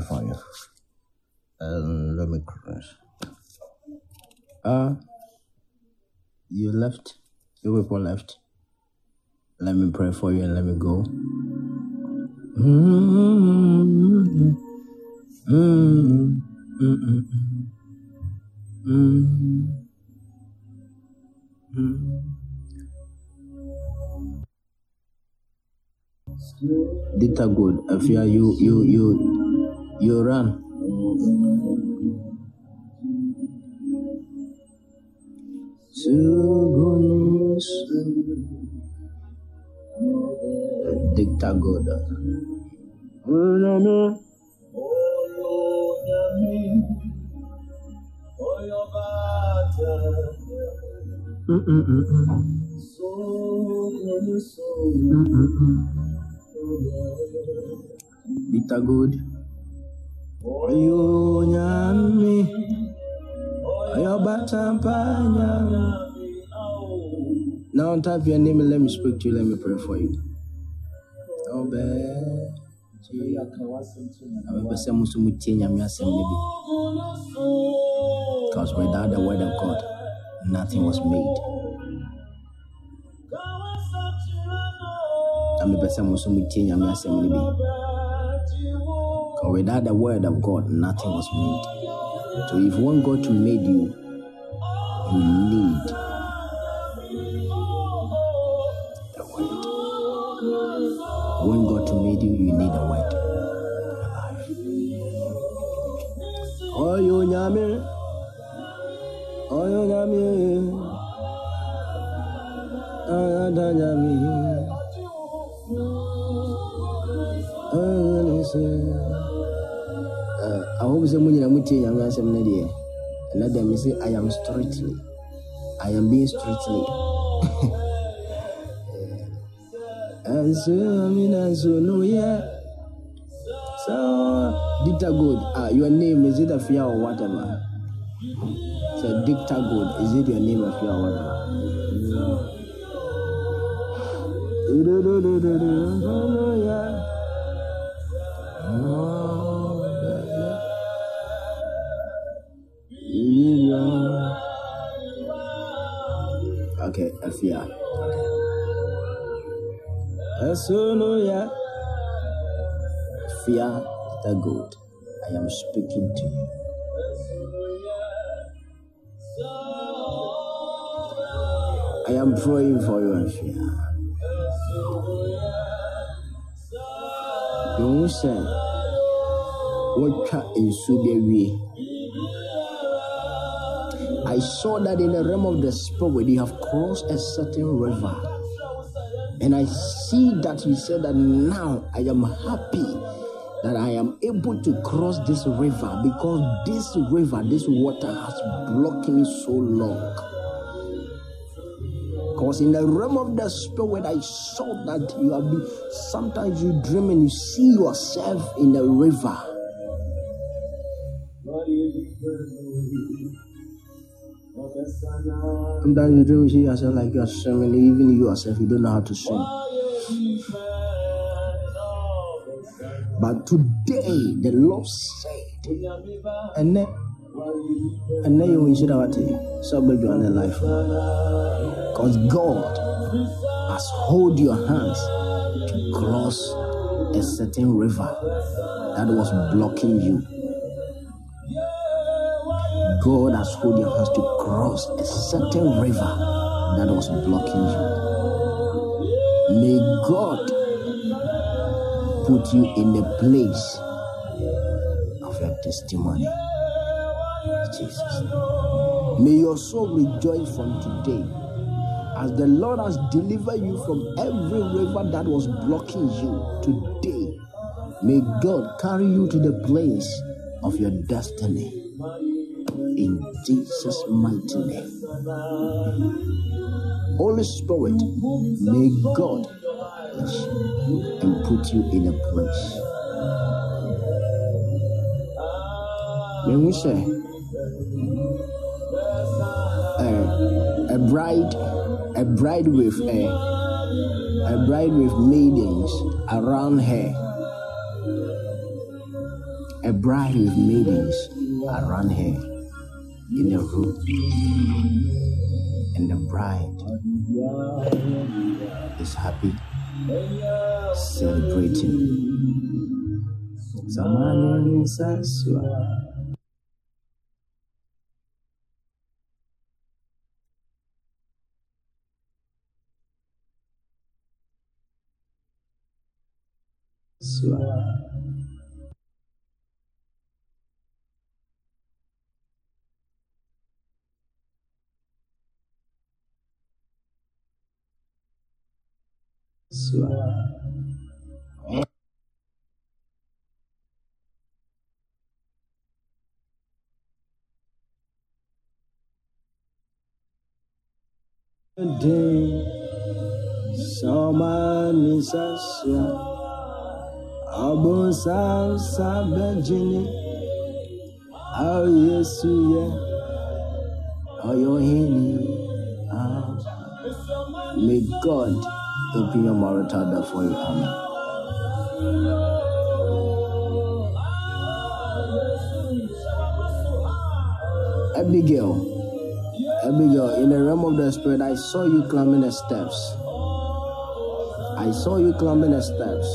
for you. And let me close. Uh, you left. You people left. Let me pray for you and let me go. Mm-hmm. Mm-hmm. Mm-hmm. Dita good. I fear you you you you run. Dicta good. Dita good. Ayo nyami. Ayo batampanya. Now on top of your name let me speak to you. Let me pray for you. Bad. abɛpɛ mo nso motie nyame because without the word of god nothing was made na mepɛ sɛ mo nso motie nyame asɛm no bi without the word of god nothing was made. So if one god to made you you need the word. When god to made you you need the word. Oyo nyame, oyo nyame, ada nyame, anise. I hope sɛ mo nyina motie nyame asɛm no deɛ ɛnɛ dɛ me sɛ I am strictly I am being strictly ɛnso mi na nso no yɛ so Dicta Good, uh, your name is it Afia or whatever? So Dicta Good, is it your name Afia or whatever? Okay, Afia. Asunuya. Fear the good. I am speaking to you. I am praying for you and fear. You say, what nsu bi awie. I saw that in the realm of the spirit, you have crossed a certain river. And I see that you said that now I am happy that I am able to cross this river because this river, this water has blocked me so long. Because in the realm of the spirit, I saw that you have been sometimes you dream and you see yourself in the river. Sometimes you dream you see yourself like you are swimming, even you yourself, you don't know how to swim. But today, the Lord said, and then, and then you will see that so baby on the life. Because God has hold your hands to cross a certain river that was blocking you. God has hold your hands to cross a certain river that was blocking you. May God put you in the place of your testimony. Jesus. May your soul rejoice from today as the Lord has delivered you from every river that was blocking you today. May God carry you to the place of your destiny. In Jesus' mighty name. Holy Spirit, may God bless you and put you in a place. When we say uh, a bride, a bride with a, a bride with maidens around her, a bride with maidens around her in a room, and the bride is happy, celebrating. Zamani Saswa. Swa. Swa. Day, Samani Saswa. Abun Sam Sabajini. Oh, yes, yeah. Oh, your Ah. May God your marital door for you. Amen. Abigail, Abigail, in the realm of the spirit, I saw you climbing the steps. I saw you climbing the steps,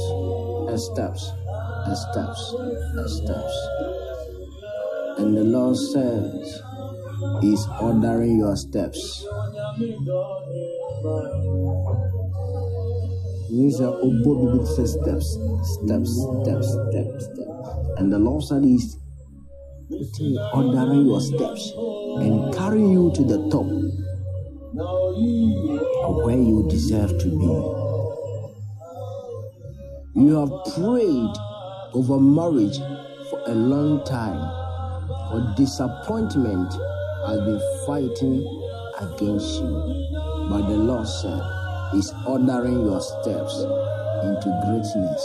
the steps, the steps, the steps. And the Lord says, He's ordering your steps. These are Obo Bibi says steps, steps, steps, steps, steps. And the Lord said He's putting- ordering your steps and carrying you to the top where you deserve to be. You have prayed over marriage for a long time, but disappointment has been fighting against you. But the Lord said, He's ordering your steps into greatness.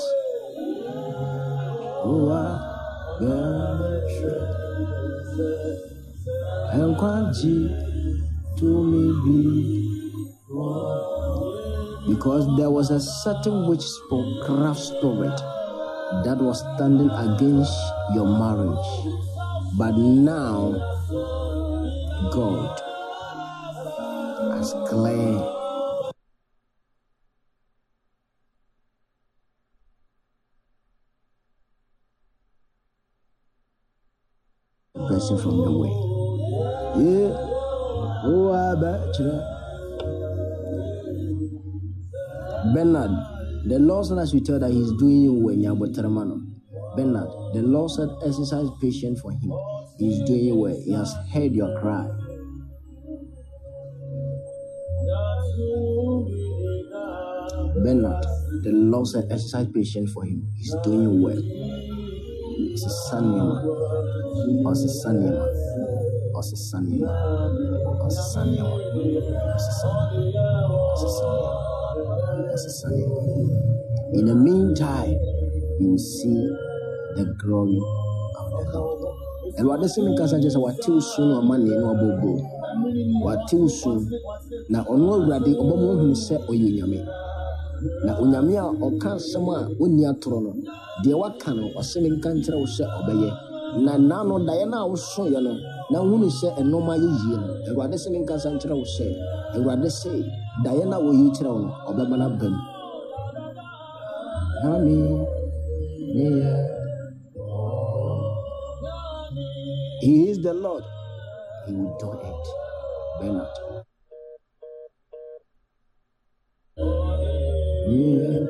And quanti to me be because there was a certain witch craft spirit that was standing against your marriage. But now, God has cleared the from the way. Yeah. Oh, I. Bernard, the Lord said you tell that He's doing you when you're Bernard, the Lord said exercise patience for Him. He's doing you well. He has heard your cry. Bernard, the Lord said exercise patience for Him. He's doing you well. Osisanyama, Osisanyama, Osisanyama, Osisanyama, Osisanyama. In the meantime, you will see the glory of the Lord. Awurade sɛ meka sa kyerɛ sɛ wate wo su na ɔma neɛ na ɔbɔbɔ wate wo su na ɔno awurade ɔbɛma wohunu sɛ ɔyɛ onyame na onyame a ɔka asɛm a ɔnni atorɔ no deɛ waka no ɔsɛ me nka nkyerɛ wo sɛ ɔbɛyɛ na na no daeɛ no a wosoeɛ no na wohunu sɛ ɛnɔma yɛ no awurade sɛ menka sa nkyerɛ wo sɛ awurade sɛ daeɛ no a wɔyi kyerɛ wo no ɔbɛma no aba mu. He is the Lord. He will do it. Bernard. Yeah. Mm. Mm.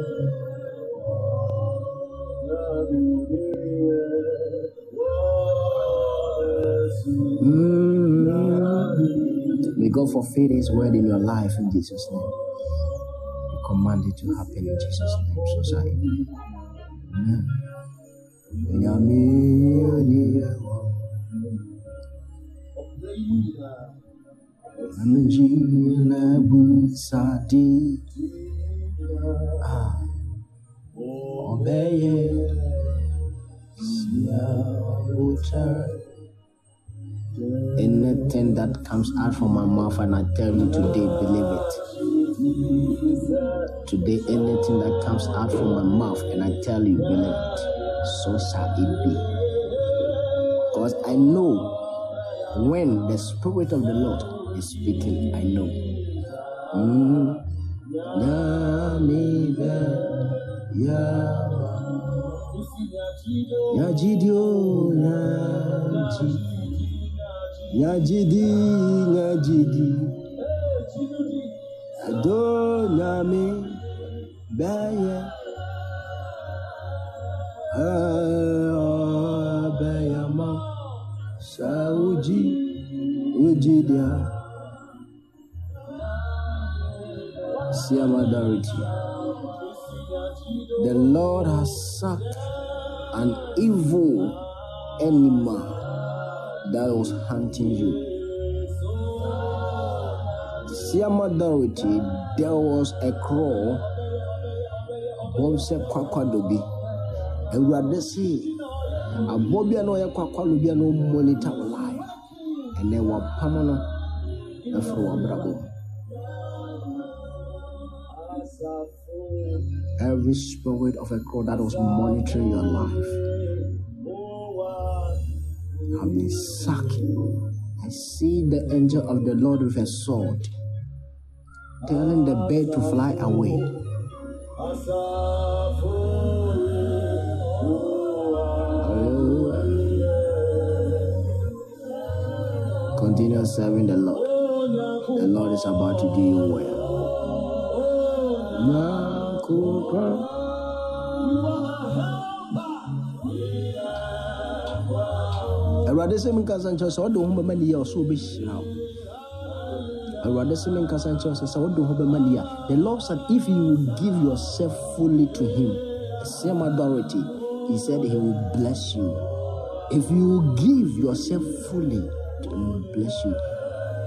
May God fulfill His word in your life in Jesus' name. We command it to happen in Jesus' name. So be. Amen. Nyame sia ucha Anything that comes out from my mouth and I tell you today, believe it. Today, anything that comes out from my mouth and I tell you, believe it. So shall it be. Because I know when the Spirit of the Lord is speaking, I know. Mm. Nyajidionaji. Nyajidi, Nyajidi. Adonami, Baya. Abayama, Sauji, Ujidia. Siama Darity. Animal that was hunting you. Siamadarity, there was a crow. Bob said, Kwakwadobi. Awurade se abɔ bi a na ɔyɛ kwakwalo bi a na ɔmmonita wo life ɛnɛ wapam no afiri w'abrabɔ mu every spirit of a crow that was monitoring your life have been sacked. I see the angel of the Lord with a sword telling the bird to fly away. Continue serving the Lord. The Lord is about to do you well. Awurade sɛ menkasa nkyerɛ sɛ wode wo ho bɛma yie a ɔsɛ wobɛhyira wo. Awurade sɛ menkasa nkyerɛ sɛ sɛ wode wo ho bɛma the lord said if you will give yourself fully to him the same authority he said he will bless you. If you will give yourself fully he will bless you.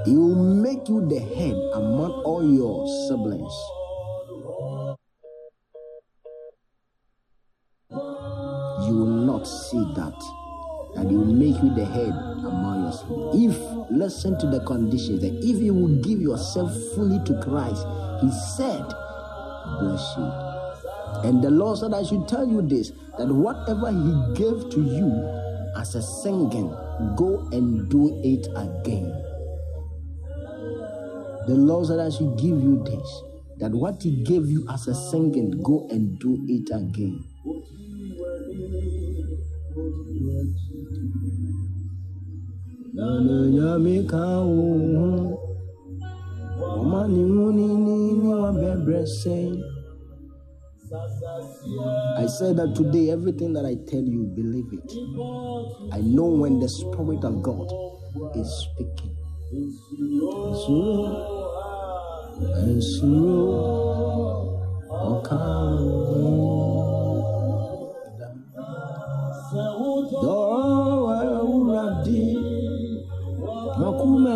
He will make you the head among all your siblings. You will not see that that he will make you the head among siblings. If listen to the conditions that if you will give yourself fully to Christ, he said, bless you. And the Lord said, I should tell you this that whatever He gave to you as a singing, go and do it again. The Lord said, I should give you this that what He gave you as a singing, go and do it again. Mu ni ni I said that today, everything that I tell you, believe it. I know when the Spirit of God is speaking.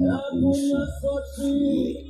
那不是说成。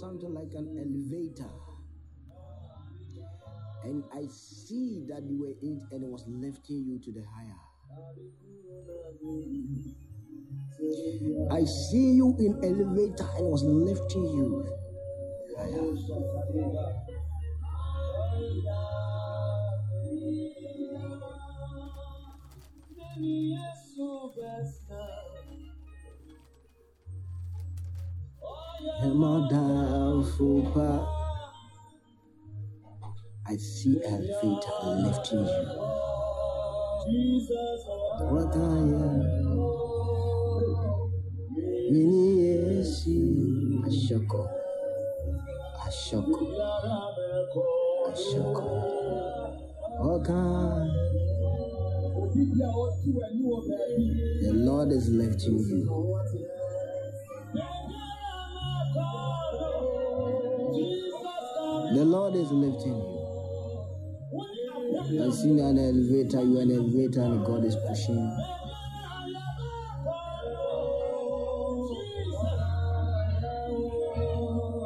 something like an elevator. And I see that you were in and it was lifting you to the higher. I see you in elevator and it was lifting you higher. Emadafupa. I see elevator lifting you. What I am. Mini yesi. Ashoko. Ashoko. Ashoko. Okay. The Lord is lifting you. Lord is lifting you. I see an elevator, you are an elevator, and God is pushing you.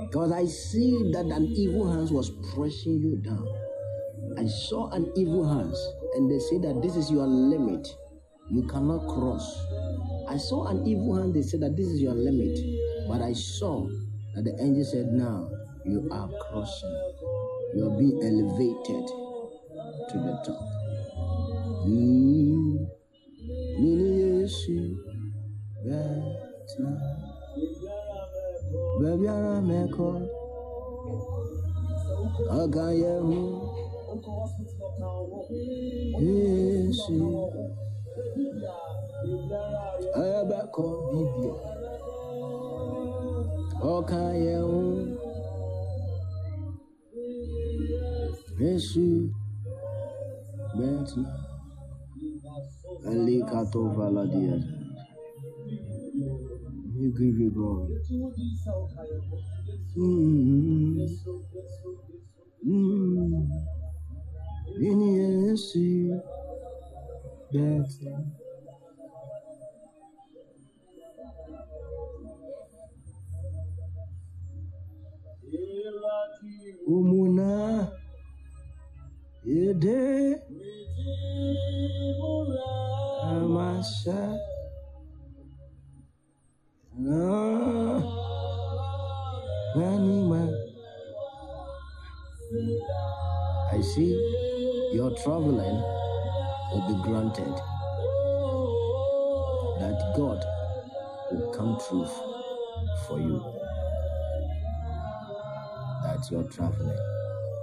Because I see that an evil hand was pressing you down. I saw an evil hand, and they say that this is your limit. You cannot cross. I saw an evil hand, they said that this is your limit. But I saw that the angel said, Now you are crossing. You are being elevated to the top. Mm. Nini Yesu, Bethna. Baby, Yesu, Betna, Ali Kato Valadia. We give you glory. Mm. Mm. Nini Yesu, Betna. Umuna Yede Amasha Ah Anima I see your traveling will be granted. That God will come through for you. That your traveling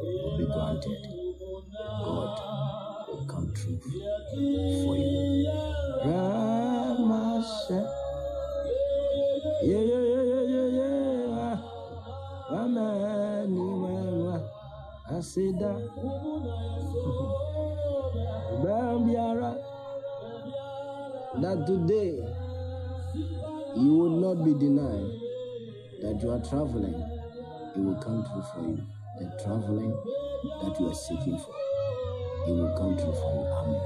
will be granted. God will come true for you. Ramasha. Yeah, yeah, yeah, yeah, yeah, yeah. Mama. Asida. Bambiara. That today you will not be denied that you are traveling. It will come true for you. The traveling that you are seeking for, it will come true for you. Amen.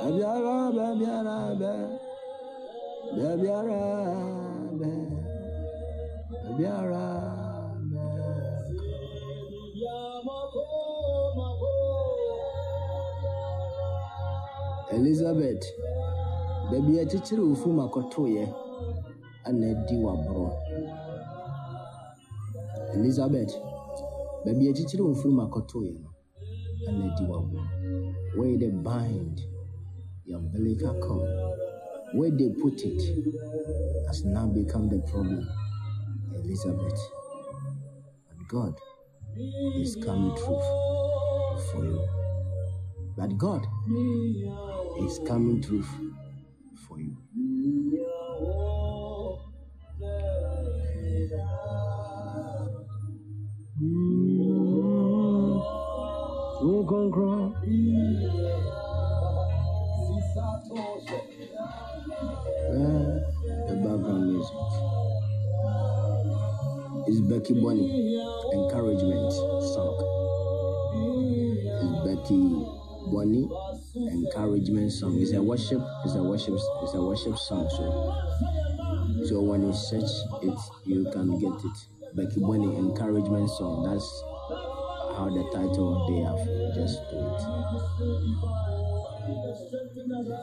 Babiara, babiara, ba- babiara, ba- babiara, ba- Elizabeth, baabi a akyekyere wo fum akɔtoeɛ ana adi w'aborɔ. Elizabeth, baabi a akyekyere wo Where they bind your umbilical cord, where they put it, has now become the problem. Elizabeth, but God is coming through for you. But God is coming through for you. Eh, Music is Becky Bonnie encouragement song. It's Becky Bonnie encouragement song. It's a worship. It's a worship. It's a worship song. So, so when you search it, you can get it. Becky Bonnie encouragement song. That's how the title they have just do it.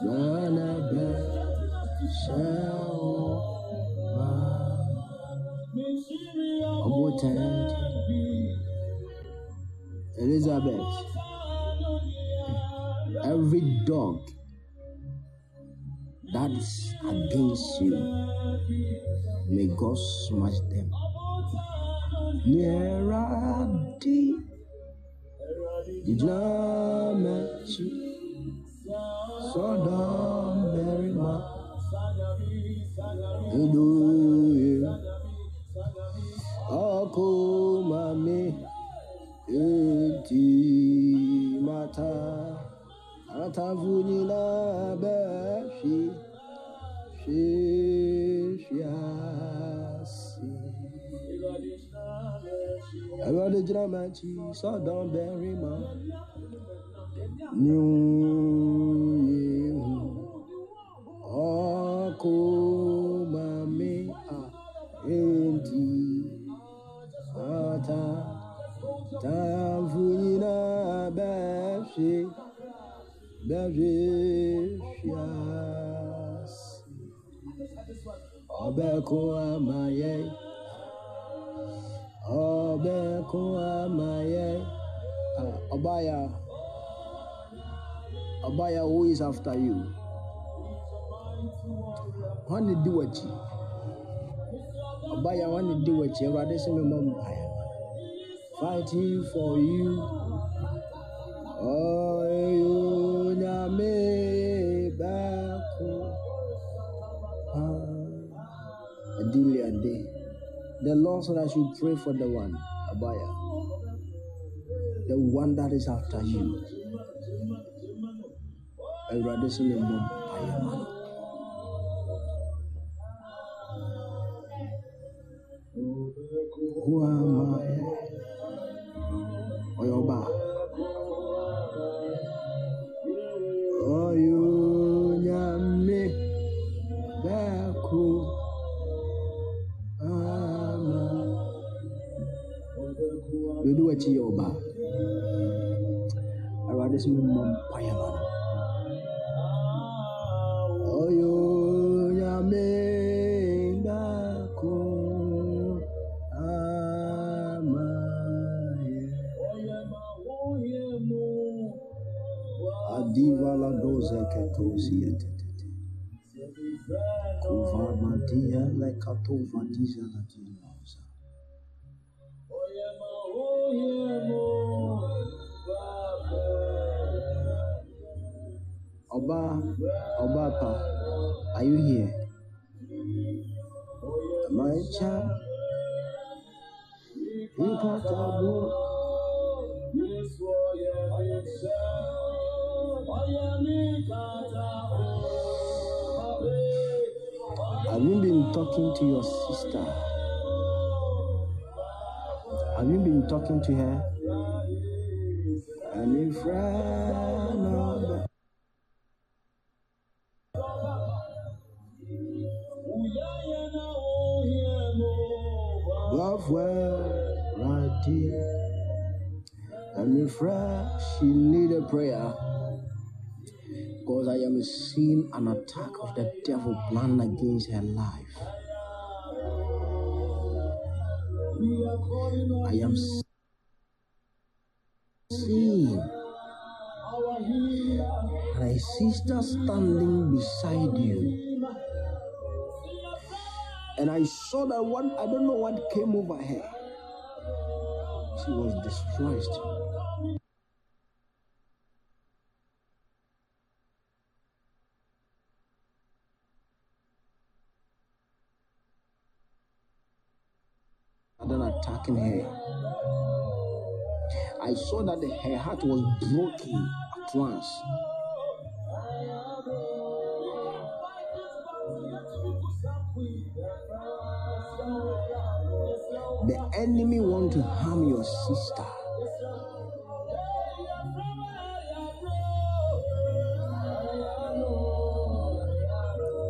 Uh, Elizabeth, every dog that's against you, may God smash them. Neradi, Jamachi, Sodom, Berima, Edu, Akumami, Eti Mata, Atavunina Beshi, Shishi. Ever the dramati, so don't bury ma. New year. Oko mame a enti. Ata. Tavunina beshi. Beshi shias. Obeko amaye. Obeko amaye ọbẹ̀kú amayẹ ọbaya ọbaya who is after you? Wọn ni di w'akyi ọbaya wọn ni di w'akyi ẹwurade sẹ mi. Mọ mpaeɛ fighting for you. Ọyọ nyame bẹẹko The Lord said I should pray for the one, Abaya, the one that is after you. Who am I? Awurade sɛ memmɔ mpaeɛ ma no. Ɔyɛ Onyame baako ama yɛ. Adiva la doze ketosi etetete. Kuvamadia le katova diza la dinosa. Oba pa, are you here? Am My child. Have you been talking to your sister? Have you been talking to her? I'm a friend of well right here. I'm a friend. She need a prayer. Because I am seeing an attack of the devil planned against her life. I am seeing my sister standing beside you. And I saw that one, I don't know what came over her. She was distressed. Then attacking her. I saw that her heart was broken at once. The enemy want to harm your sister.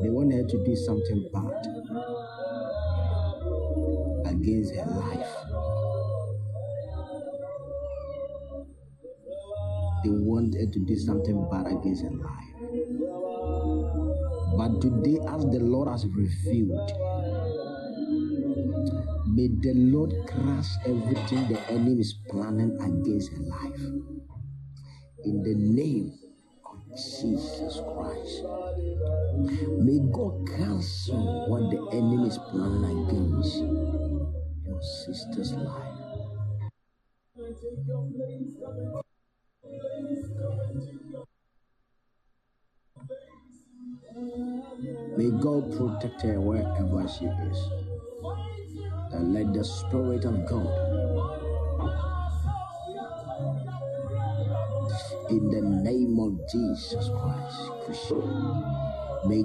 They want her to do something bad against her life. They want her to do something bad against her life. But today, as the Lord has revealed, may the Lord crush everything the enemy is planning against her life. In the name of Jesus Christ. May God cancel what the enemy is planning against your sister's life. May God protect her wherever she is. And let the Spirit of God, in the name of Jesus Christ, may